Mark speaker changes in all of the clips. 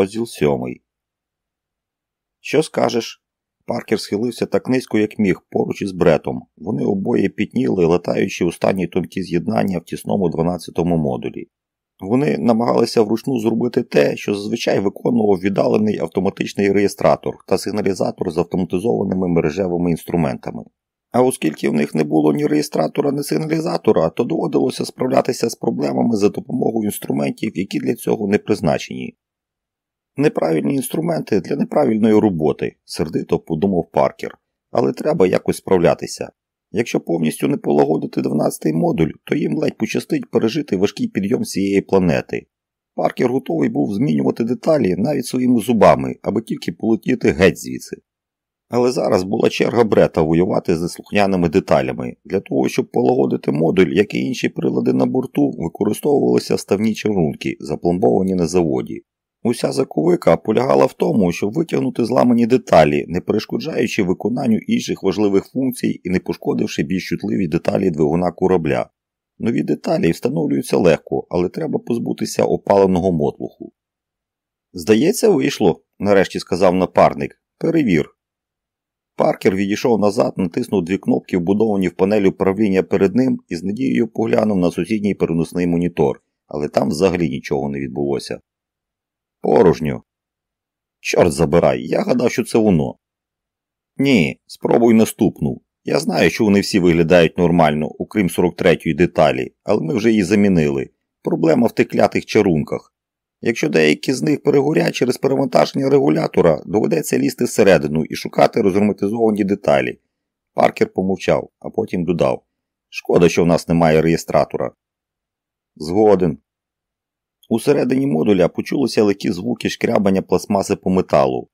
Speaker 1: Розділ сьомий. Що скажеш? Паркер схилився так низько, як міг, поруч із бретом. Вони обоє пітніли, летаючи у стані тонкі з'єднання в тісному 12-му модулі. Вони намагалися вручну зробити те, що зазвичай виконував віддалений автоматичний реєстратор та сигналізатор з автоматизованими мережевими інструментами. А оскільки в них не було ні реєстратора, ні сигналізатора, то доводилося справлятися з проблемами за допомогою інструментів, які для цього не призначені. Неправильні інструменти для неправильної роботи, сердито подумав Паркер, але треба якось справлятися. Якщо повністю не полагодити 12-й модуль, то їм ледь пощастить пережити важкий підйом цієї планети. Паркер готовий був змінювати деталі навіть своїми зубами, аби тільки полетіти геть звідси. Але зараз була черга брета воювати з неслухняними деталями. Для того, щоб полагодити модуль, як і інші прилади на борту, використовувалися ставні чарунки, запломбовані на заводі. Уся заковика полягала в тому, щоб витягнути зламані деталі, не перешкоджаючи виконанню інших важливих функцій і не пошкодивши більш чутливі деталі двигуна корабля. Нові деталі встановлюються легко, але треба позбутися опаленого мотлуху. Здається, вийшло, нарешті сказав напарник. Перевір. Паркер відійшов назад, натиснув дві кнопки, вбудовані в панелі управління перед ним, і з надією поглянув на сусідній переносний монітор, але там взагалі нічого не відбулося. Порожньо. Чорт забирай, я гадав, що це воно. Ні, спробуй наступну. Я знаю, що вони всі виглядають нормально, окрім 43-ї деталі, але ми вже її замінили. Проблема в тих клятих чарунках. Якщо деякі з них перегорять через перевантаження регулятора, доведеться лізти всередину і шукати розгерметизовані деталі. Паркер помовчав, а потім додав Шкода, що в нас немає реєстратора. Згоден. Усередині модуля почулися легкі звуки шкрябання пластмаси по металу.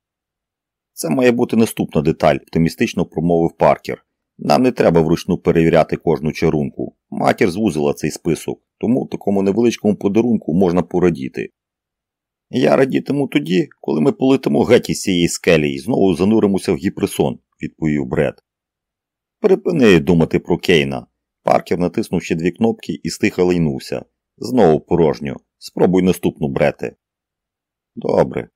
Speaker 1: Це має бути наступна деталь, оптимістично промовив Паркер. Нам не треба вручну перевіряти кожну чарунку. Матір звузила цей список, тому в такому невеличкому подарунку можна порадіти. Я радітиму тоді, коли ми полетимо геть із цієї скелі і знову зануримося в гіпресон, відповів Бред. Припини думати про Кейна. Паркер натиснув ще дві кнопки і стиха лайнувся. Знову порожньо. Спробуй наступну брете. Добре.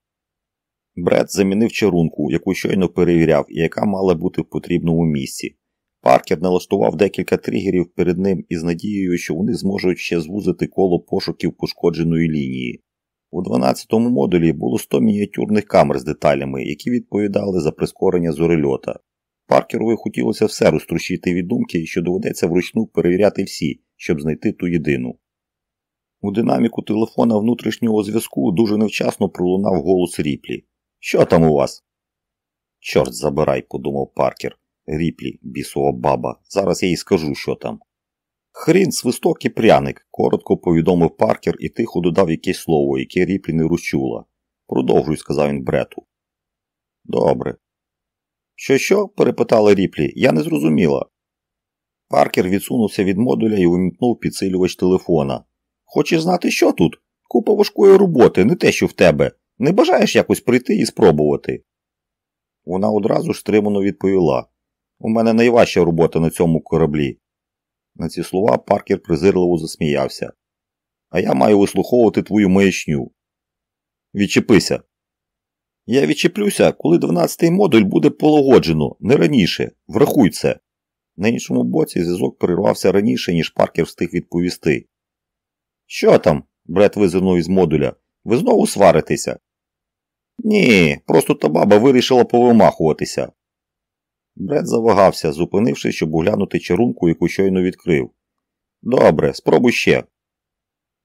Speaker 1: Бред замінив чарунку, яку щойно перевіряв і яка мала бути в потрібному місці. Паркер налаштував декілька тригерів перед ним із надією, що вони зможуть ще звузити коло пошуків пошкодженої лінії. У 12-му модулі було 100 мініатюрних камер з деталями, які відповідали за прискорення зорельота. Паркерові хотілося все розтрущити від думки, що доведеться вручну перевіряти всі, щоб знайти ту єдину. У динаміку телефона внутрішнього зв'язку дуже невчасно пролунав голос Ріплі. Що там у вас? Чорт забирай, подумав Паркер. Ріплі, бісова баба. Зараз я їй скажу, що там. Хрін, свисток і пряник, коротко повідомив Паркер і тихо додав якесь слово, яке Ріплі не розчула. Продовжуй, сказав він брету. Добре. Що, що? перепитала Ріплі, я не зрозуміла. Паркер відсунувся від модуля і увімкнув підсилювач телефона. Хочеш знати, що тут? Купа важкої роботи, не те, що в тебе. Не бажаєш якось прийти і спробувати? Вона одразу ж стримано відповіла. У мене найважча робота на цьому кораблі. На ці слова Паркер презирливо засміявся. А я маю вислуховувати твою маячню. Відчепися. Я відчеплюся, коли 12-й модуль буде полагоджено, не раніше. Врахуй це. На іншому боці зв'язок перервався раніше, ніж Паркер встиг відповісти. Що там? Бред визирнув із модуля. Ви знову сваритеся? Ні, просто та баба вирішила повимахуватися. Бред завагався, зупинившись, щоб оглянути чарунку, яку щойно відкрив. Добре, спробуй ще.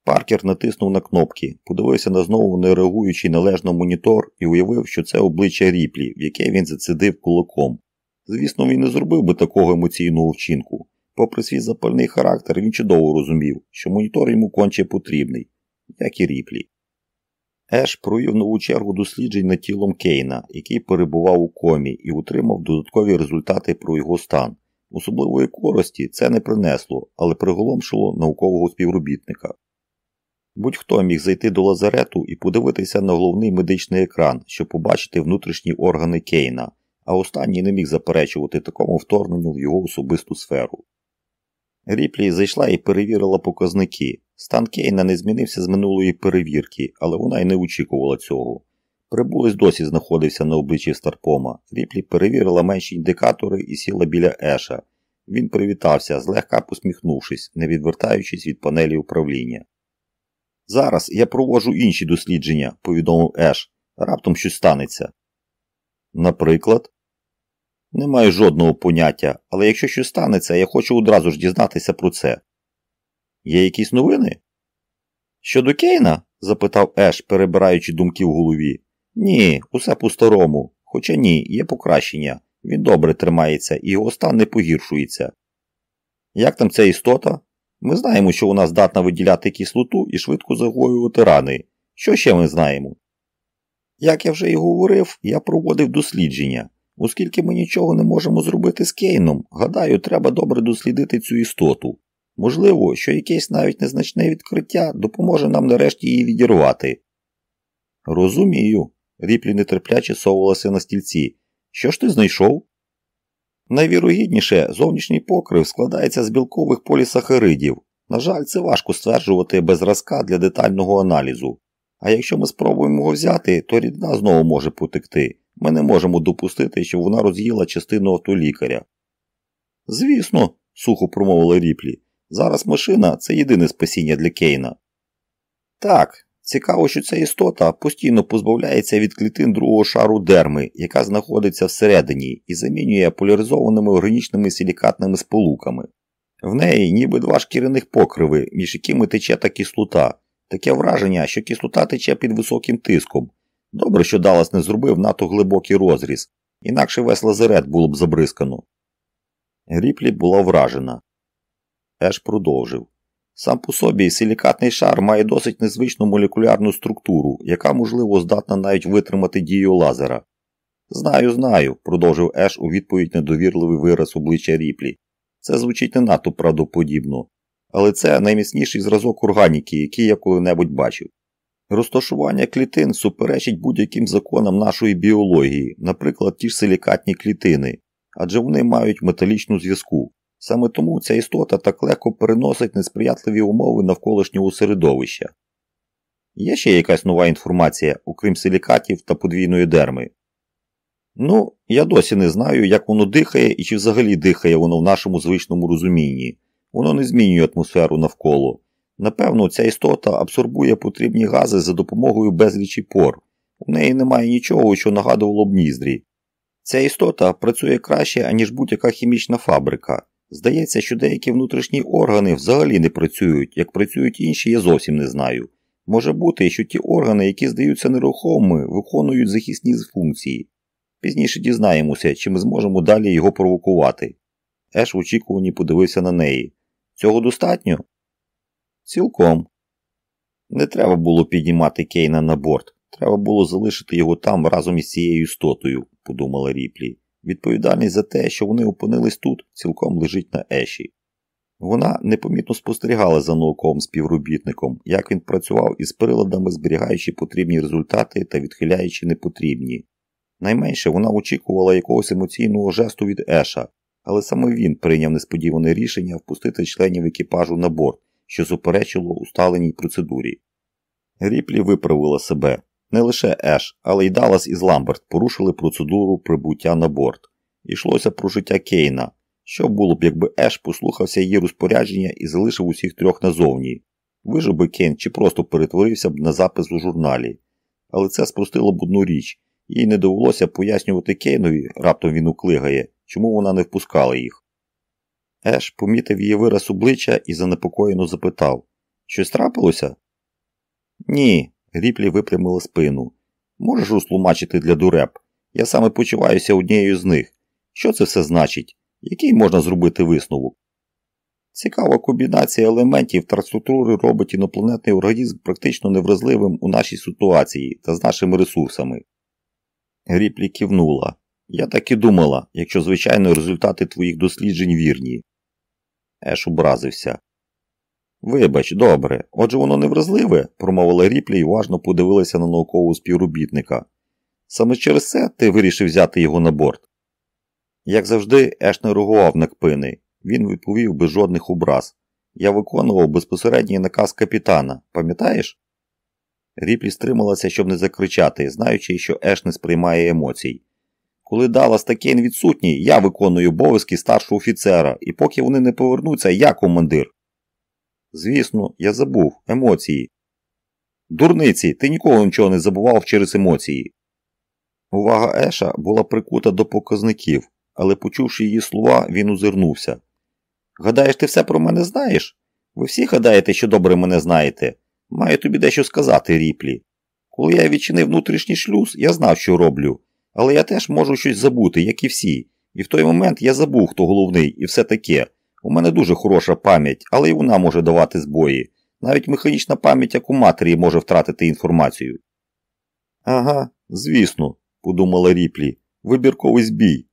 Speaker 1: Паркер натиснув на кнопки, подивився на знову не реагуючий належно монітор і уявив, що це обличчя ріплі, в яке він зацидив кулаком. Звісно, він не зробив би такого емоційного вчинку. Попри свій запальний характер, він чудово розумів, що монітор йому конче потрібний, як і ріплі. Еш провів нову чергу досліджень над тілом Кейна, який перебував у комі, і отримав додаткові результати про його стан. Особливої користі це не принесло, але приголомшило наукового співробітника. Будь-хто міг зайти до лазарету і подивитися на головний медичний екран, щоб побачити внутрішні органи Кейна, а останній не міг заперечувати такому вторгненню в його особисту сферу. Ріплі зайшла і перевірила показники. Стан Кейна не змінився з минулої перевірки, але вона й не очікувала цього. Прибулець досі знаходився на обличчі Старпома. Ріплі перевірила менші індикатори і сіла біля Еша. Він привітався, злегка посміхнувшись, не відвертаючись від панелі управління. Зараз я проводжу інші дослідження, повідомив Еш. Раптом щось станеться. Наприклад, не маю жодного поняття, але якщо щось станеться, я хочу одразу ж дізнатися про це. Є якісь новини? Щодо Кейна? запитав Еш, перебираючи думки в голові. Ні, усе по-старому. Хоча ні, є покращення. Він добре тримається і його стан не погіршується. Як там ця істота? Ми знаємо, що вона здатна виділяти кислоту і швидко загоювати рани. Що ще ми знаємо? Як я вже і говорив, я проводив дослідження. Оскільки ми нічого не можемо зробити з Кейном, гадаю, треба добре дослідити цю істоту. Можливо, що якесь навіть незначне відкриття допоможе нам нарешті її відірвати. Розумію, ріплі нетерпляче совувалася на стільці. Що ж ти знайшов? Найвірогідніше, зовнішній покрив складається з білкових полісахаридів. На жаль, це важко стверджувати без зразка для детального аналізу. А якщо ми спробуємо його взяти, то рідна знову може потекти. Ми не можемо допустити, щоб вона роз'їла частину автолікаря. Звісно, сухо промовила ріплі. Зараз машина це єдине спасіння для Кейна. Так, цікаво, що ця істота постійно позбавляється від клітин другого шару дерми, яка знаходиться всередині, і замінює поляризованими органічними силікатними сполуками. В неї ніби два шкіряних покриви, між якими тече та кислота. Таке враження, що кислота тече під високим тиском. Добре, що Даллас не зробив надто глибокий розріз, інакше весь лазарет було б забризкано. Гріплі була вражена. Еш продовжив. Сам по собі силікатний шар має досить незвичну молекулярну структуру, яка, можливо, здатна навіть витримати дію лазера. Знаю, знаю, продовжив Еш у відповідь на довірливий вираз обличчя Ріплі. Це звучить не надто правдоподібно. Але це найміцніший зразок органіки, який я коли-небудь бачив. Розташування клітин суперечить будь-яким законам нашої біології, наприклад, ті ж силікатні клітини, адже вони мають металічну зв'язку. Саме тому ця істота так легко переносить несприятливі умови навколишнього середовища. Є ще якась нова інформація, окрім силікатів та подвійної дерми. Ну, я досі не знаю, як воно дихає і чи взагалі дихає воно в нашому звичному розумінні. Воно не змінює атмосферу навколо. Напевно, ця істота абсорбує потрібні гази за допомогою безлічі пор. У неї немає нічого, що нагадувало б ніздрі. Ця істота працює краще, аніж будь-яка хімічна фабрика. Здається, що деякі внутрішні органи взагалі не працюють, як працюють інші, я зовсім не знаю. Може бути, що ті органи, які здаються нерухомими, виконують захисні функції. Пізніше дізнаємося, чи ми зможемо далі його провокувати. Еш в очікуванні подивився на неї. Цього достатньо? Цілком. Не треба було піднімати Кейна на борт. Треба було залишити його там разом із цією істотою, подумала Ріплі. Відповідальність за те, що вони опинились тут, цілком лежить на Еші. Вона непомітно спостерігала за науковим співробітником, як він працював із приладами, зберігаючи потрібні результати та відхиляючи непотрібні. Найменше вона очікувала якогось емоційного жесту від Еша, але саме він прийняв несподіване рішення впустити членів екіпажу на борт, що суперечило усталеній процедурі. Ріплі виправила себе. Не лише Еш, але й Даллас із Ламберт порушили процедуру прибуття на борт. Ішлося про життя Кейна. Що було б, якби Еш послухався її розпорядження і залишив усіх трьох назовні. Вижив би Кейн чи просто перетворився б на запис у журналі. Але це спростило б одну річ, їй не довелося пояснювати Кейнові, раптом він уклигає, чому вона не впускала їх. Еш помітив її вираз обличчя і занепокоєно запитав Щось трапилося? Ні, Ріплі випрямила спину. Можеш розтлумачити для дуреп? Я саме почуваюся однією з них. Що це все значить? Який можна зробити висновок? Цікава комбінація елементів та структури робить інопланетний організм практично невразливим у нашій ситуації та з нашими ресурсами. Гріплі кивнула. Я так і думала, якщо, звичайно, результати твоїх досліджень вірні. Еш образився. Вибач, добре. Отже, воно невразливе, промовила Ріплі і уважно подивилася на наукового співробітника. Саме через це ти вирішив взяти його на борт. Як завжди, Еш не реагував на кпини. Він відповів без жодних образ. Я виконував безпосередній наказ капітана, пам'ятаєш? Ріплі стрималася, щоб не закричати, знаючи, що Еш не сприймає емоцій. Коли Даллас та Кейн відсутні, я виконую обов'язки старшого офіцера, і поки вони не повернуться, я командир. Звісно, я забув емоції. Дурниці, ти ніколи нічого не забував через емоції. Увага Еша була прикута до показників, але, почувши її слова, він озирнувся. Гадаєш, ти все про мене знаєш? Ви всі гадаєте, що добре мене знаєте. Маю тобі дещо сказати, ріплі. Коли я відчинив внутрішній шлюз, я знав, що роблю, але я теж можу щось забути, як і всі. І в той момент я забув, хто головний, і все таке. У мене дуже хороша пам'ять, але й вона може давати збої. Навіть механічна пам'ять, як у матері, може втратити інформацію. Ага, звісно, подумала ріплі, вибірковий збій.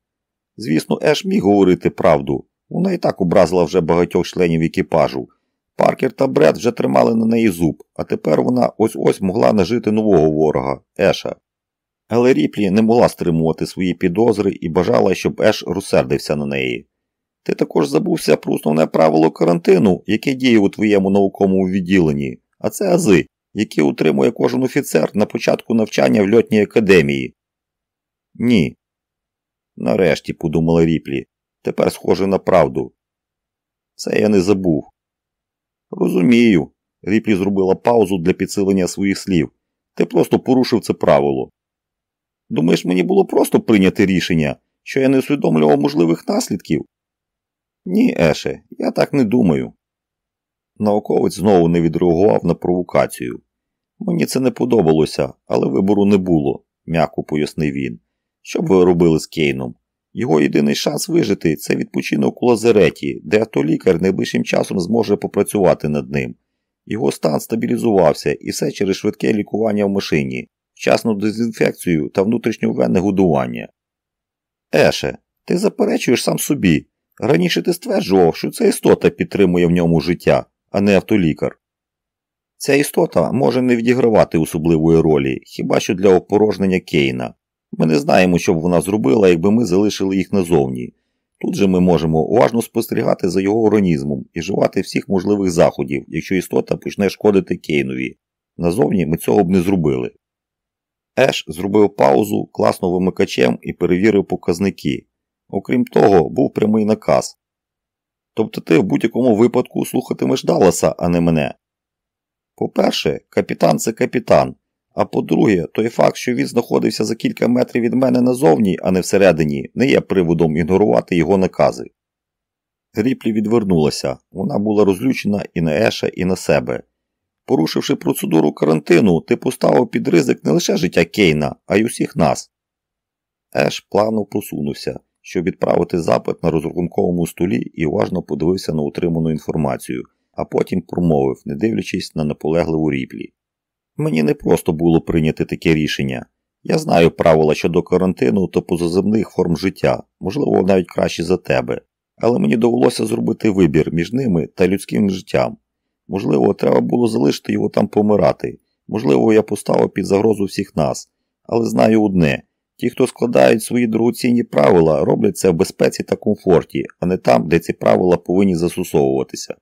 Speaker 1: Звісно, Еш міг говорити правду. Вона і так образила вже багатьох членів екіпажу. Паркер та Бред вже тримали на неї зуб, а тепер вона ось ось могла нажити нового ворога Еша. Але Ріплі не могла стримувати свої підозри і бажала, щоб Еш розсердився на неї. Ти також забувся про основне правило карантину, яке діє у твоєму науковому відділенні, а це ази, які утримує кожен офіцер на початку навчання в льотній академії. Ні. Нарешті, подумала Ріплі, тепер схоже на правду. Це я не забув. Розумію. Ріплі зробила паузу для підсилення своїх слів. Ти просто порушив це правило. Думаєш, мені було просто прийняти рішення, що я не усвідомлював можливих наслідків? Ні, Еше, я так не думаю. Науковець знову не відреагував на провокацію. Мені це не подобалося, але вибору не було, м'яко пояснив він. Що б ви робили з Кейном? Його єдиний шанс вижити це відпочинок у лазареті, де автолікар найближчим часом зможе попрацювати над ним. Його стан стабілізувався і все через швидке лікування в машині, вчасну дезінфекцію та внутрішньовенне годування. Еше, ти заперечуєш сам собі. Раніше ти стверджував, що ця істота підтримує в ньому життя, а не автолікар. Ця істота може не відігравати особливої ролі, хіба що для опорожнення Кейна. Ми не знаємо, що б вона зробила, якби ми залишили їх назовні. Тут же ми можемо уважно спостерігати за його організмом і вживати всіх можливих заходів, якщо істота почне шкодити Кейнові. Назовні ми цього б не зробили. Еш зробив паузу класно вимикачем і перевірив показники. Окрім того, був прямий наказ. Тобто ти в будь-якому випадку слухатимеш Далласа, а не мене. По-перше, капітан це капітан. А по-друге, той факт, що він знаходився за кілька метрів від мене назовні, а не всередині, не є приводом ігнорувати його накази. Гріплі відвернулася, вона була розлючена і на Еша, і на себе. Порушивши процедуру карантину, ти поставив під ризик не лише життя Кейна, а й усіх нас. Еш плавно посунувся, щоб відправити запит на розрахунковому столі і уважно подивився на утриману інформацію, а потім промовив, не дивлячись на наполегливу ріплі. Мені не просто було прийняти таке рішення. Я знаю правила щодо карантину та позаземних форм життя, можливо, навіть краще за тебе, але мені довелося зробити вибір між ними та людським життям. Можливо, треба було залишити його там помирати. Можливо, я поставив під загрозу всіх нас, але знаю одне ті, хто складають свої дорогоцінні правила, роблять це в безпеці та комфорті, а не там, де ці правила повинні застосовуватися.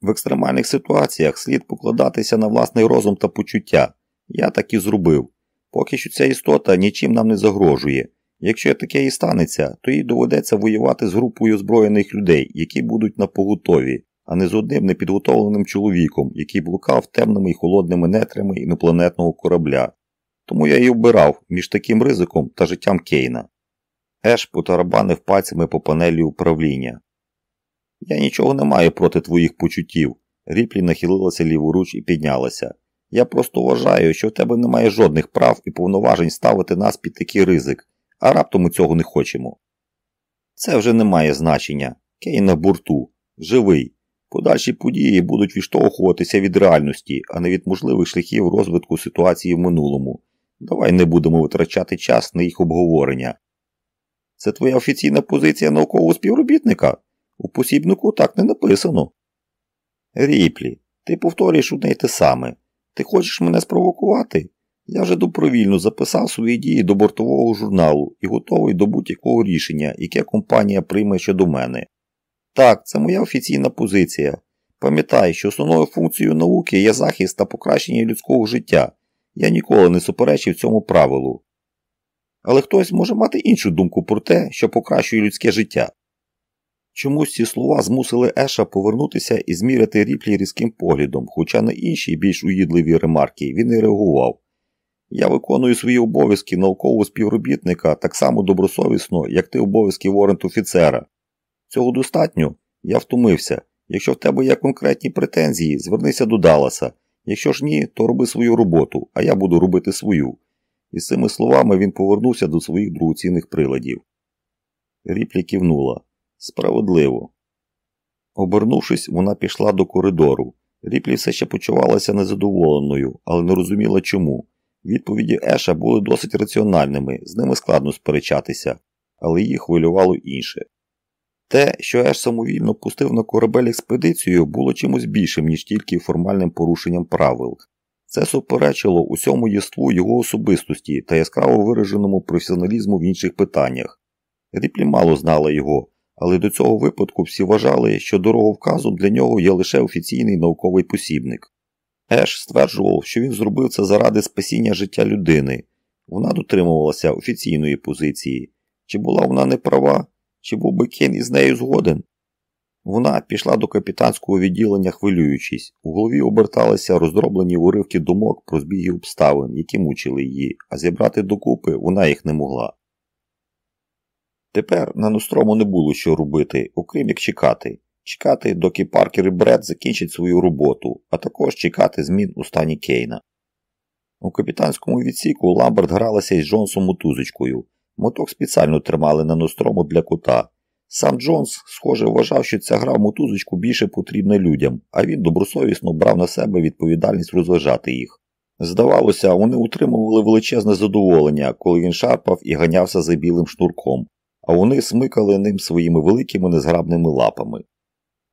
Speaker 1: В екстремальних ситуаціях слід покладатися на власний розум та почуття. Я так і зробив. Поки що ця істота нічим нам не загрожує. Якщо таке і станеться, то їй доведеться воювати з групою озброєних людей, які будуть на поготові, а не з одним непідготовленим чоловіком, який блукав темними і холодними нетрами інопланетного корабля. Тому я й обирав між таким ризиком та життям Кейна. Еш потарабанив пальцями по панелі управління. Я нічого не маю проти твоїх почуттів. Ріплі нахилилася ліворуч і піднялася. Я просто вважаю, що в тебе немає жодних прав і повноважень ставити нас під такий ризик, а раптом ми цього не хочемо. Це вже не має значення. Кейн на борту, живий. Подальші події будуть відштовхуватися від реальності, а не від можливих шляхів розвитку ситуації в минулому. Давай не будемо витрачати час на їх обговорення. Це твоя офіційна позиція наукового співробітника? У посібнику так не написано. Ріплі, ти повторюєш одне й те саме. Ти хочеш мене спровокувати? Я вже добровільно записав свої дії до бортового журналу і готовий до будь-якого рішення, яке компанія прийме щодо мене. Так, це моя офіційна позиція. Пам'ятай, що основною функцією науки є захист та покращення людського життя. Я ніколи не суперечив цьому правилу. Але хтось може мати іншу думку про те, що покращує людське життя. Чомусь ці слова змусили Еша повернутися і зміряти ріплі різким поглядом, хоча на інші більш уїдливі ремарки він не реагував. Я виконую свої обов'язки наукового співробітника так само добросовісно, як ти обов'язки ворент офіцера. Цього достатньо, я втомився. Якщо в тебе є конкретні претензії, звернися до Далласа. Якщо ж ні, то роби свою роботу, а я буду робити свою. І з цими словами він повернувся до своїх другоцінних приладів. Ріплі кивнула. Справедливо. Обернувшись, вона пішла до коридору. Ріплі все ще почувалася незадоволеною, але не розуміла чому. Відповіді Еша були досить раціональними, з ними складно сперечатися, але її хвилювало інше. Те, що Еш самовільно пустив на корабель експедицію, було чимось більшим, ніж тільки формальним порушенням правил. Це суперечило усьому єству його особистості та яскраво вираженому професіоналізму в інших питаннях. Ріплі мало знала його, але до цього випадку всі вважали, що дороговказом для нього є лише офіційний науковий посібник. Еш стверджував, що він зробив це заради спасіння життя людини. Вона дотримувалася офіційної позиції. Чи була вона не права, чи був би Кен із нею згоден? Вона пішла до капітанського відділення, хвилюючись. У голові оберталися роздроблені уривки думок про збіги обставин, які мучили її, а зібрати докупи вона їх не могла. Тепер на Нострому не було що робити, окрім як чекати. Чекати, доки Паркер і Бред закінчать свою роботу, а також чекати змін у стані Кейна. У капітанському відсіку Ламберт гралася із Джонсом мотузочкою. Моток спеціально тримали на Нострому для кута. Сам Джонс, схоже, вважав, що ця гра в мотузочку більше потрібна людям, а він добросовісно брав на себе відповідальність розважати їх. Здавалося, вони утримували величезне задоволення, коли він шарпав і ганявся за білим шнурком, а вони смикали ним своїми великими незграбними лапами.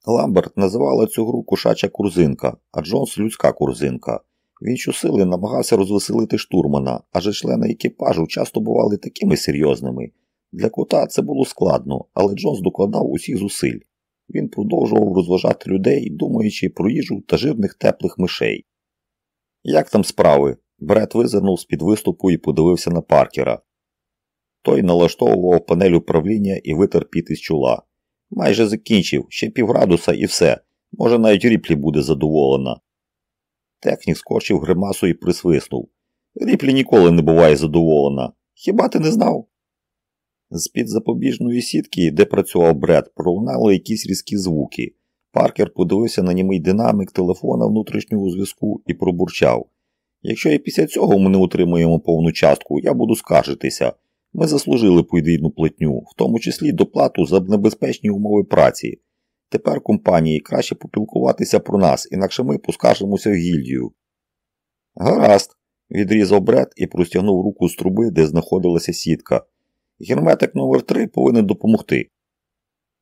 Speaker 1: Ламберт називала цю гру кошача курзинка, а Джонс людська курзинка. Він щосили намагався розвеселити штурмана, адже члени екіпажу часто бували такими серйозними. Для кота це було складно, але Джонс докладав усіх зусиль. Він продовжував розважати людей, думаючи про їжу та жирних теплих мишей. Як там справи? Бред визирнув з під виступу і подивився на паркера. Той налаштовував панель управління і витер піт із чола. Майже закінчив, ще півградуса і все. Може, навіть ріплі буде задоволена. Технік скорчив гримасу і присвиснув. Ріплі ніколи не буває задоволена. Хіба ти не знав? З-під запобіжної сітки, де працював Бред, пролунали якісь різкі звуки. Паркер подивився на німий динамик телефона внутрішнього зв'язку і пробурчав. Якщо і після цього ми не отримуємо повну частку, я буду скаржитися. Ми заслужили подвійну платню, в тому числі доплату за небезпечні умови праці. Тепер компанії краще попілкуватися про нас, інакше ми поскаржимося в гільдію. Гаразд, відрізав Бред і простягнув руку з труби, де знаходилася сітка. Герметик номер 3 повинен допомогти.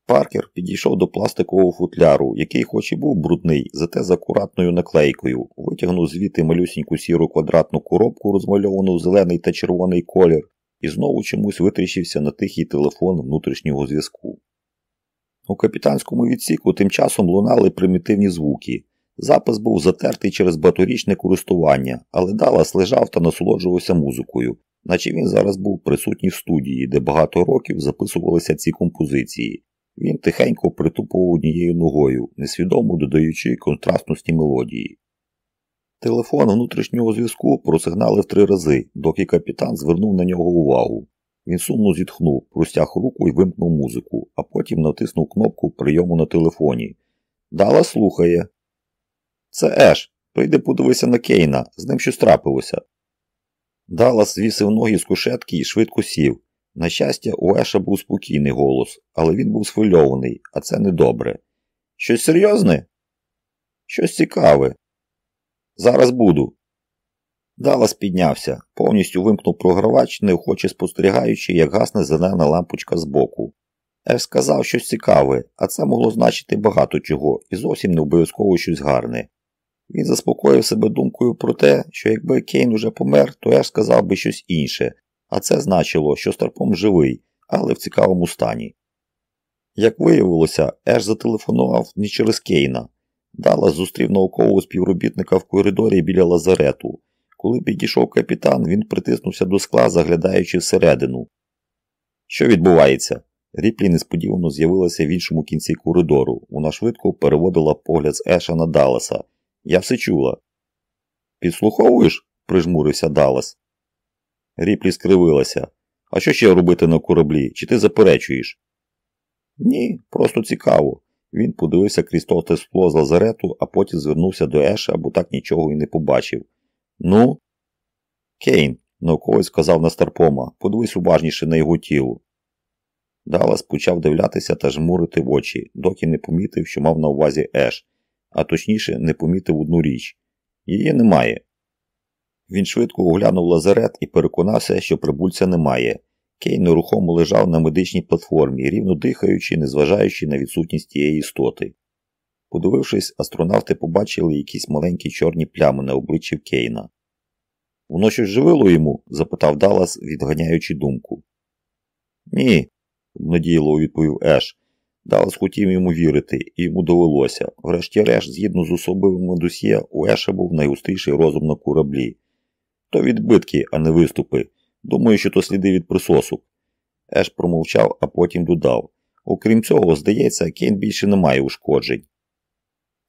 Speaker 1: Паркер підійшов до пластикового футляру, який хоч і був брудний, зате з акуратною наклейкою, витягнув звідти малюсіньку сіру квадратну коробку, розмальовану в зелений та червоний колір, і знову чомусь витріщився на тихий телефон внутрішнього зв'язку. У капітанському відсіку тим часом лунали примітивні звуки. Запис був затертий через багаторічне користування, але Даллас лежав та насолоджувався музикою, наче він зараз був присутній в студії, де багато років записувалися ці композиції. Він тихенько притупував однією ногою, несвідомо додаючи контрастності мелодії. Телефон внутрішнього зв'язку просигналив три рази, доки капітан звернув на нього увагу. Він сумно зітхнув, простяг руку і вимкнув музику, а потім натиснув кнопку прийому на телефоні. Дала слухає. Це Еш. Прийди подивися на Кейна, з ним щось трапилося. Даллас звісив ноги з кушетки і швидко сів. На щастя, у Еша був спокійний голос, але він був схвильований, а це недобре. Щось серйозне? Щось цікаве. Зараз буду. Даллас піднявся, повністю вимкнув програвач, неохоче спостерігаючи, як гасне зелена лампочка збоку. Еш сказав щось цікаве, а це могло значити багато чого і зовсім не обов'язково щось гарне. Він заспокоїв себе думкою про те, що якби Кейн уже помер, то Еш сказав би щось інше, а це значило, що Старпом живий, але в цікавому стані. Як виявилося, Еш зателефонував не через Кейна. Даллас зустрів наукового співробітника в коридорі біля лазарету. Коли підійшов капітан, він притиснувся до скла, заглядаючи всередину. Що відбувається? Ріплі несподівано з'явилася в іншому кінці коридору. Вона швидко переводила погляд з Еша на Далласа. Я все чула. Підслуховуєш? прижмурився Даллас. Ріплі скривилася. А що ще робити на кораблі? Чи ти заперечуєш? Ні, просто цікаво. Він подивився крізь товте скло з лазарету, а потім звернувся до Еша, бо так нічого і не побачив. Ну, Кейн, науковець сказав на Старпома, подивись уважніше на його тіло. Даллас почав дивлятися та жмурити в очі, доки не помітив, що мав на увазі Еш, а точніше, не помітив одну річ її немає. Він швидко оглянув лазарет і переконався, що прибульця немає. Кейн нерухомо лежав на медичній платформі, рівно дихаючи, незважаючи на відсутність тієї істоти. Подивившись, астронавти побачили якісь маленькі чорні плями на обличчі Кейна. Воно щось живило йому? запитав Даллас, відганяючи думку. Ні, надіяло відповів Еш. Даллас хотів йому вірити, і йому довелося. Врешті-решт, згідно з особливими досьє, у Еша був найгустріший розум на кораблі. То відбитки, а не виступи. Думаю, що то сліди від присосок. Еш промовчав, а потім додав. Окрім цього, здається, Кейн більше не має ушкоджень.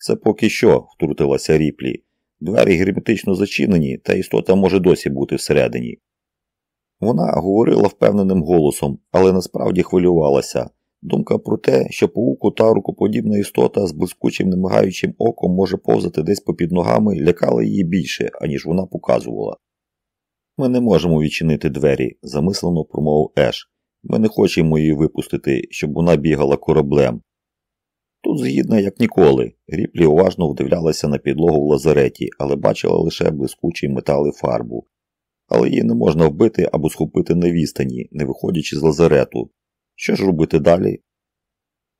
Speaker 1: Це поки що, втрутилася ріплі. Двері герметично зачинені, та істота може досі бути всередині. Вона говорила впевненим голосом, але насправді хвилювалася. Думка про те, що пауку та рукоподібна істота з блискучим немигаючим оком може повзати десь попід ногами, лякала її більше, аніж вона показувала. Ми не можемо відчинити двері, замислено промовив Еш. Ми не хочемо її випустити, щоб вона бігала кораблем. Тут згідно, як ніколи. Ріплі уважно вдивлялася на підлогу в лазареті, але бачила лише блискучий метал і фарбу. Але її не можна вбити або схопити на відстані, не виходячи з лазарету. Що ж робити далі?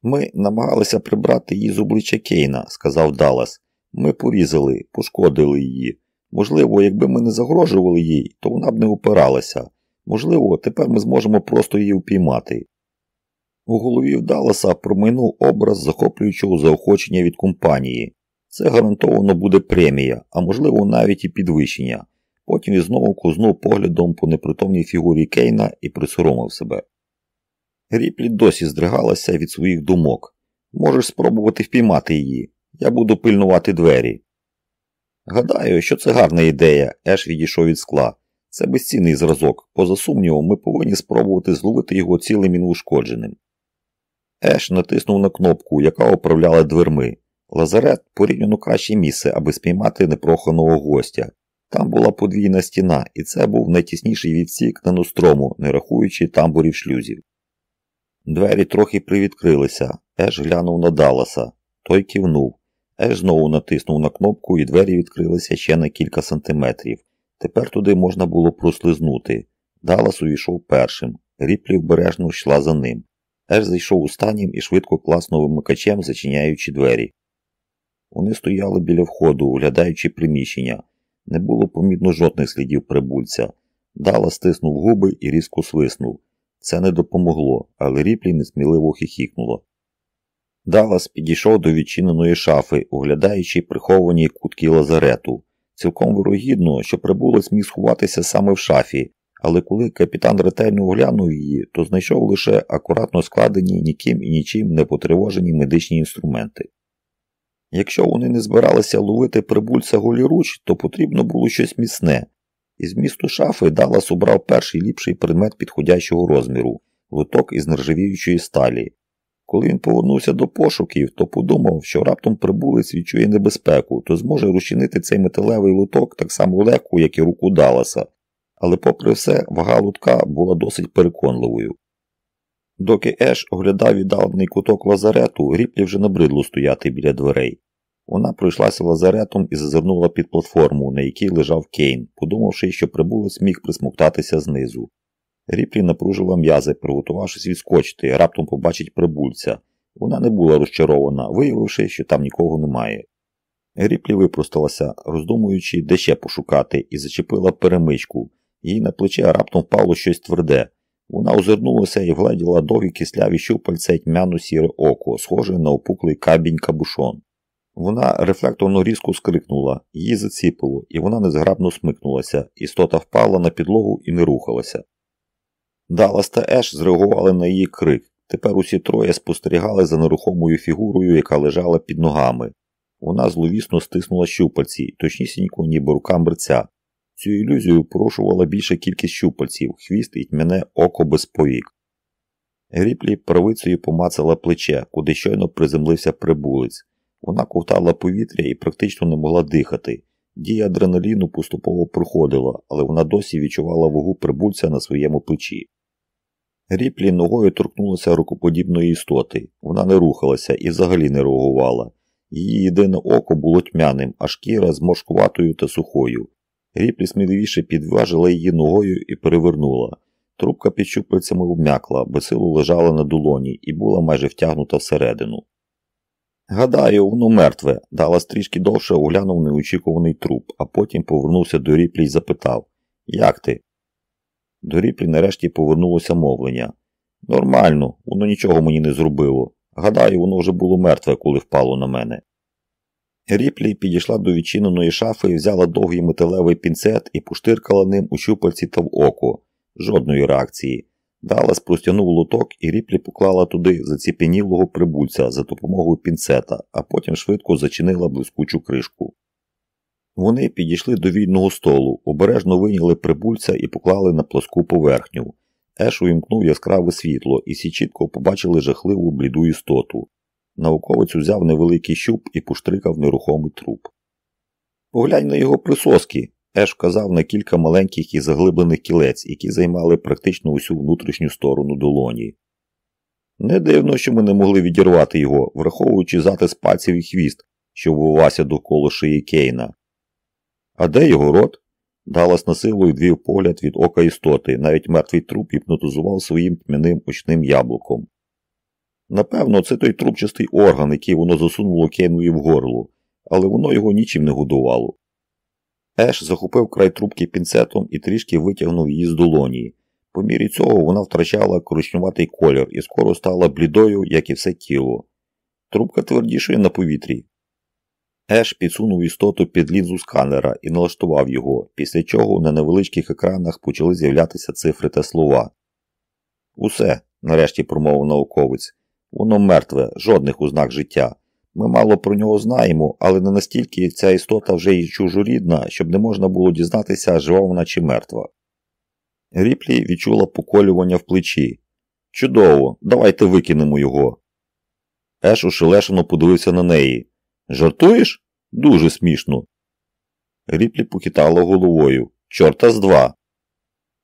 Speaker 1: Ми намагалися прибрати її з обличчя Кейна, сказав Даллас. Ми порізали, пошкодили її. Можливо, якби ми не загрожували їй, то вона б не опиралася. Можливо, тепер ми зможемо просто її впіймати. У голові Далласа промайнув образ захоплюючого заохочення від компанії. Це гарантовано буде премія, а можливо навіть і підвищення. Потім він знову кузнув поглядом по непритомній фігурі Кейна і присоромив себе. Ріплі досі здригалася від своїх думок. Можеш спробувати впіймати її. Я буду пильнувати двері. Гадаю, що це гарна ідея, Еш відійшов від скла. Це безцінний зразок. Поза сумнівом, ми повинні спробувати зловити його цілим і неушкодженим. Еш натиснув на кнопку, яка управляла дверми. Лазарет порівняно краще місце, аби спіймати непроханого гостя. Там була подвійна стіна, і це був найтісніший відсік на нострому, не рахуючи тамбурів шлюзів. Двері трохи привідкрилися. Еш глянув на Далласа. Той кивнув. Еш знову натиснув на кнопку, і двері відкрилися ще на кілька сантиметрів. Тепер туди можна було прослизнути. Даллас увійшов першим. Ріплі обережно йшла за ним. Еш зайшов останнім і швидко класнув вимикачем, зачиняючи двері. Вони стояли біля входу, оглядаючи приміщення. Не було помітно жодних слідів прибульця. Дала стиснув губи і різко свиснув. Це не допомогло, але ріплі несміливо хихікнуло. Даллас підійшов до відчиненої шафи, оглядаючи приховані кутки лазарету. Цілком вирогідно, що прибулець міг сховатися саме в шафі, але коли капітан ретельно оглянув її, то знайшов лише акуратно складені ніким і нічим не потривожені медичні інструменти. Якщо вони не збиралися ловити прибульця голіруч, то потрібно було щось міцне. Із місту шафи Даллас обрав перший ліпший предмет підходящого розміру лоток із нержавіючої сталі. Коли він повернувся до пошуків, то подумав, що раптом прибулець відчує небезпеку, то зможе розчинити цей металевий лоток так само легко, як і руку Далласа. Але, попри все, вага лутка була досить переконливою. Доки Еш оглядав віддалений куток лазарету, Ріплі вже набридло стояти біля дверей. Вона пройшлася лазаретом і зазирнула під платформу, на якій лежав Кейн, подумавши, що прибулець міг присмоктатися знизу. Ріплі напружила м'язи, приготувавшись відскочити, раптом побачить прибульця. Вона не була розчарована, виявивши, що там нікого немає. Ріплі випросталася, роздумуючи, де ще пошукати, і зачепила перемичку. Їй на плече раптом впало щось тверде. Вона озирнулася і вгледіла довгі кисляві щупальця й тьмяно сіре око, схоже на опуклий кабінь кабушон. Вона рефлекторно різко скрикнула, її заціпило, і вона незграбно смикнулася, істота впала на підлогу і не рухалася. Даллас та Еш зреагували на її крик. Тепер усі троє спостерігали за нерухомою фігурою, яка лежала під ногами. Вона зловісно стиснула щупальці, точнісінько, ніби рука мерця. Цю ілюзію порушувала більша кількість щупальців, хвіст і тьмяне око без повік. Гріплі правицею помацала плече, куди щойно приземлився прибулець. Вона ковтала повітря і практично не могла дихати. Дія адреналіну поступово проходила, але вона досі відчувала вагу прибульця на своєму плечі. Ріплі ногою торкнулася рукоподібної істоти. Вона не рухалася і взагалі не реагувала. Її єдине око було тьмяним, а шкіра зморшкуватою та сухою. Ріплі сміливіше підважила її ногою і перевернула. Трубка під щупальцями обм'якла, безсилу лежала на долоні і була майже втягнута всередину. Гадаю, воно мертве, Далас трішки довше оглянув неочікуваний труп, а потім повернувся до ріплі й запитав Як ти? До ріплі нарешті повернулося мовлення. Нормально, воно нічого мені не зробило. Гадаю, воно вже було мертве, коли впало на мене. Ріплі підійшла до відчиненої шафи, взяла довгий металевий пінцет і поштиркала ним у щупальці та в око. Жодної реакції. Далас простягнув лоток і ріплі поклала туди заціпенілого прибульця за допомогою пінцета, а потім швидко зачинила блискучу кришку. Вони підійшли до вільного столу, обережно вийняли прибульця і поклали на плоску поверхню. Еш увімкнув яскраве світло, і всі чітко побачили жахливу бліду істоту. Науковець узяв невеликий щуп і поштрикав нерухомий труп. Поглянь на його присоски, Еш вказав на кілька маленьких і заглиблених кілець, які займали практично усю внутрішню сторону долоні. Не дивно, що ми не могли відірвати його, враховуючи затис пальців і хвіст, що вбивався довкола шиї Кейна. А де його рот? Далас на силу відвів погляд від ока істоти, навіть мертвий труп гіпнотизував своїм тьмяним очним яблуком. Напевно, це той трубчастий орган, який воно засунуло Кейнові в горло, але воно його нічим не годувало. Еш захопив край трубки пінцетом і трішки витягнув її з долоні. По мірі цього вона втрачала коричневатий колір і скоро стала блідою, як і все тіло. Трубка твердішає на повітрі. Еш підсунув істоту під лінзу сканера і налаштував його, після чого на невеличких екранах почали з'являтися цифри та слова. Усе, нарешті промовив науковець, воно мертве, жодних ознак життя. Ми мало про нього знаємо, але не настільки ця істота вже й чужорідна, щоб не можна було дізнатися, жива вона чи мертва. Ріплі відчула поколювання в плечі. Чудово, давайте викинемо його. Еш ушелешено подивився на неї. Жартуєш? Дуже смішно. Ріплі похитала головою. Чорта з два.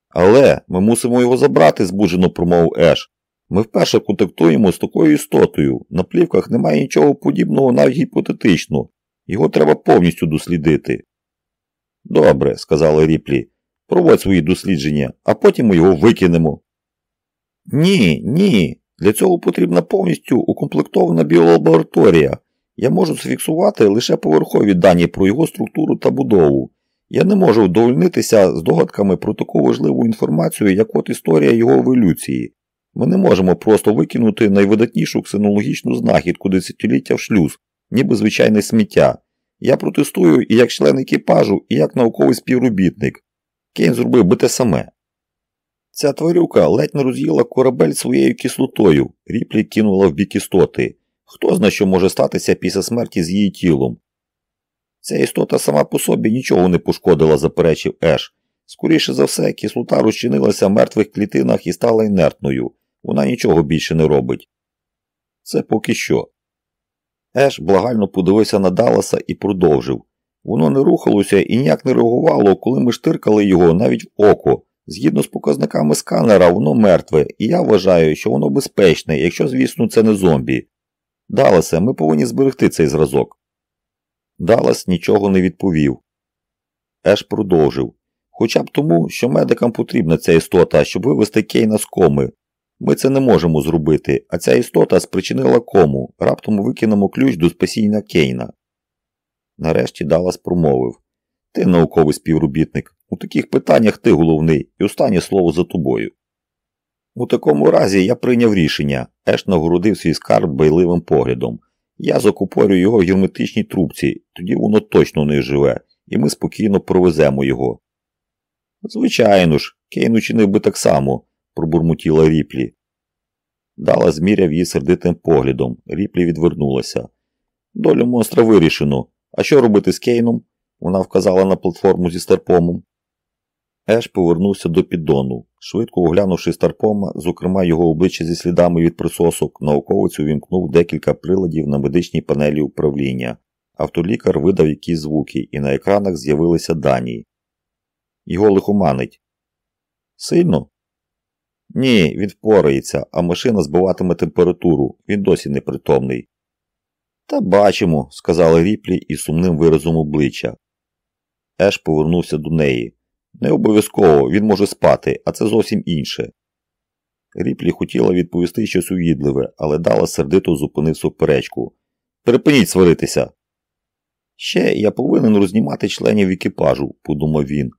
Speaker 1: Але ми мусимо його забрати, збуджено промовив Еш. Ми вперше контактуємо з такою істотою. На плівках немає нічого подібного навіть гіпотетично. Його треба повністю дослідити. Добре, сказала Ріплі. Проводь свої дослідження, а потім ми його викинемо. Ні, ні. Для цього потрібна повністю укомплектована біолабораторія. Я можу зафіксувати лише поверхові дані про його структуру та будову. Я не можу вдовольнитися з догадками про таку важливу інформацію, як от історія його еволюції. Ми не можемо просто викинути найвидатнішу ксенологічну знахідку десятиліття в шлюз, ніби звичайне сміття. Я протестую і як член екіпажу, і як науковий співробітник. Кейн зробив би те саме. Ця тварюка ледь не роз'їла корабель своєю кислотою, ріплі кинула в бік істоти. Хто знає, що може статися після смерті з її тілом? Ця істота сама по собі нічого не пошкодила, заперечив Еш. Скоріше за все, кислота розчинилася в мертвих клітинах і стала інертною. Вона нічого більше не робить. Це поки що. Еш благально подивився на Далласа і продовжив. Воно не рухалося і ніяк не реагувало, коли ми штиркали його навіть в око. Згідно з показниками сканера, воно мертве, і я вважаю, що воно безпечне, якщо, звісно, це не зомбі. Далласе, ми повинні зберегти цей зразок. Даллас нічого не відповів. Еш продовжив. Хоча б тому, що медикам потрібна ця істота, щоб вивести Кейна з коми. Ми це не можемо зробити, а ця істота спричинила кому, раптом викинемо ключ до спасіння Кейна. Нарешті Даллас промовив Ти науковий співробітник. У таких питаннях ти головний і останнє слово за тобою. У такому разі я прийняв рішення, Еш нагородив свій скарб байливим поглядом. Я закупорю його в герметичній трубці, тоді воно точно не живе, і ми спокійно провеземо його. Звичайно ж, Кейн учинив би так само, пробурмотіла Ріплі. Дала зміряв її сердитим поглядом. Ріплі відвернулася. Долю монстра вирішено. А що робити з Кейном? Вона вказала на платформу зі старпомом. Еш повернувся до піддону. Швидко оглянувши старпома, зокрема його обличчя зі слідами від присосок, науковець увімкнув декілька приладів на медичній панелі управління. Автолікар видав якісь звуки, і на екранах з'явилися дані. Його лихоманить. Сильно? Ні, він впорається, а машина збиватиме температуру, він досі непритомний. Та бачимо, сказала Ріплі із сумним виразом обличчя. Еш повернувся до неї. Не обов'язково, він може спати, а це зовсім інше. Ріплі хотіла відповісти щось увідливе, але дала сердито зупинив суперечку. Припиніть сваритися. Ще я повинен рознімати членів екіпажу, подумав він.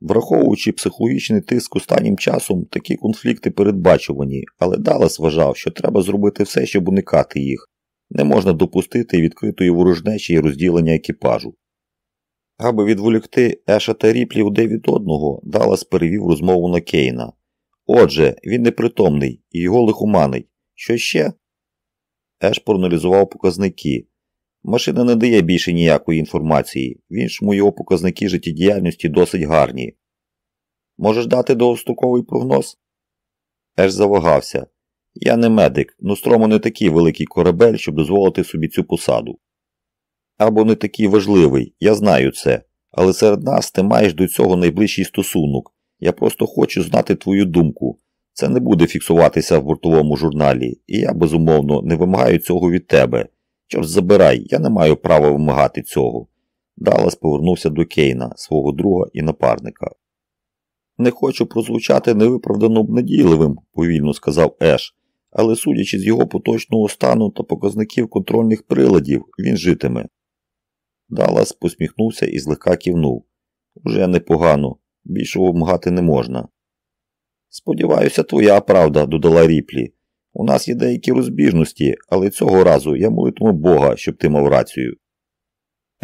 Speaker 1: Враховуючи психологічний тиск останнім часом, такі конфлікти передбачувані, але Даллас вважав, що треба зробити все, щоб уникати їх. Не можна допустити відкритої ворожнечі і розділення екіпажу. Аби відволікти Еша та Ріплі один від одного, Даллас перевів розмову на Кейна. Отже, він непритомний і його лихоманить. Що ще? Еш проаналізував показники. Машина не дає більше ніякої інформації, в іншому його показники життєдіяльності досить гарні. Можеш дати довгостроковий прогноз? Еш завагався. Я не медик, Ностромо не такий великий корабель, щоб дозволити собі цю посаду. Або не такий важливий, я знаю це, але серед нас ти маєш до цього найближчий стосунок. Я просто хочу знати твою думку. Це не буде фіксуватися в бортовому журналі, і я, безумовно, не вимагаю цього від тебе. Чорт забирай, я не маю права вимагати цього. Даллас повернувся до Кейна, свого друга і напарника. Не хочу прозвучати невиправдано обнадійливим, повільно сказав Еш, але судячи з його поточного стану та показників контрольних приладів, він житиме. Даллас посміхнувся і злегка кивнув. Уже непогано, більшого вимагати не можна. Сподіваюся, твоя правда, додала Ріплі. У нас є деякі розбіжності, але цього разу я молитиму Бога, щоб ти мав рацію.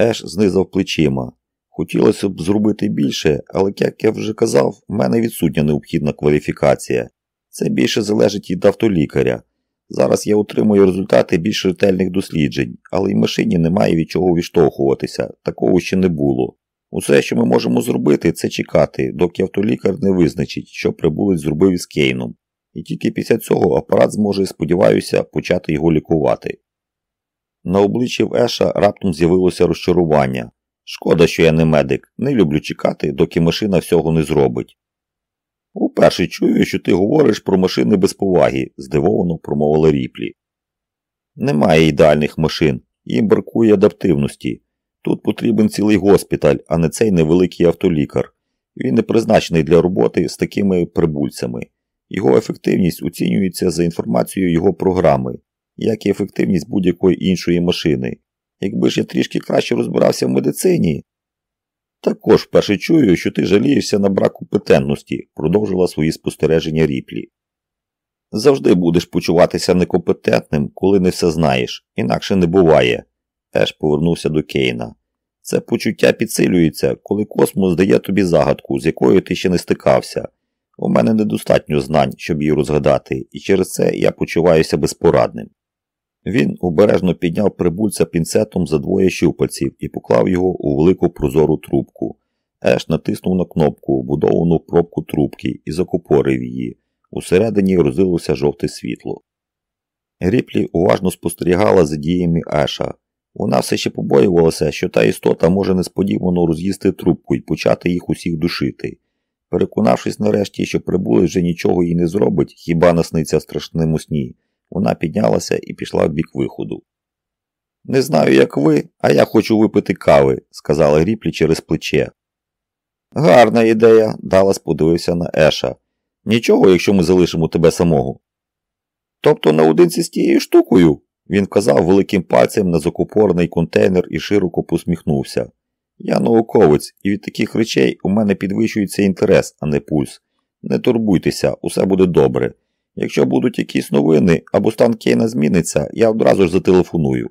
Speaker 1: Еш знизав плечима. Хотілося б зробити більше, але, як я вже казав, в мене відсутня необхідна кваліфікація. Це більше залежить від автолікаря. Зараз я отримую результати більш ретельних досліджень, але й машині немає від чого відштовхуватися, такого ще не було. Усе, що ми можемо зробити, це чекати, доки автолікар не визначить, що прибулець зробив із Кейном і тільки після цього апарат зможе, сподіваюся, почати його лікувати. На обличчі в Еша раптом з'явилося розчарування. Шкода, що я не медик, не люблю чекати, доки машина всього не зробить. Уперше чую, що ти говориш про машини без поваги, здивовано промовила ріплі. Немає ідеальних машин, їм бракує адаптивності. Тут потрібен цілий госпіталь, а не цей невеликий автолікар. Він не призначений для роботи з такими прибульцями. Його ефективність оцінюється за інформацією його програми, як і ефективність будь-якої іншої машини. Якби ж я трішки краще розбирався в медицині. Також вперше чую, що ти жалієшся на брак компетентності, продовжила свої спостереження ріплі. Завжди будеш почуватися некомпетентним, коли не все знаєш, інакше не буває. Еш повернувся до Кейна. Це почуття підсилюється, коли космос дає тобі загадку, з якою ти ще не стикався. У мене недостатньо знань, щоб її розгадати, і через це я почуваюся безпорадним. Він обережно підняв прибульця пінцетом за двоє щупальців і поклав його у велику прозору трубку. Еш натиснув на кнопку, вбудовану пробку трубки, і закупорив її. Усередині розилося жовте світло. Ріплі уважно спостерігала за діями Еша. Вона все ще побоювалася, що та істота може несподівано роз'їсти трубку і почати їх усіх душити. Переконавшись нарешті, що прибулий вже нічого їй не зробить, хіба насниться страшному сні, вона піднялася і пішла в бік виходу. Не знаю, як ви, а я хочу випити кави, сказала Гріплі через плече. Гарна ідея, Далас подивився на Еша. Нічого, якщо ми залишимо тебе самого. Тобто наодинці з тією штукою, він вказав великим пальцем на закупорений контейнер і широко посміхнувся. Я науковець, і від таких речей у мене підвищується інтерес, а не пульс. Не турбуйтеся, усе буде добре. Якщо будуть якісь новини або стан Кейна зміниться, я одразу ж зателефоную.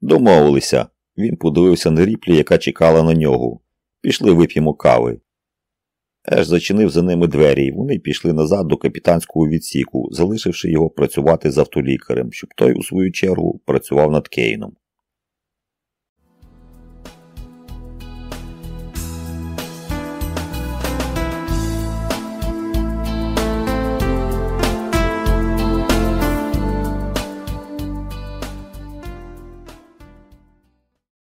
Speaker 1: Домовилися. Він подивився на ріплі, яка чекала на нього. Пішли вип'ємо кави. Еш зачинив за ними двері, і вони пішли назад до капітанського відсіку, залишивши його працювати з автолікарем, щоб той, у свою чергу, працював над Кейном.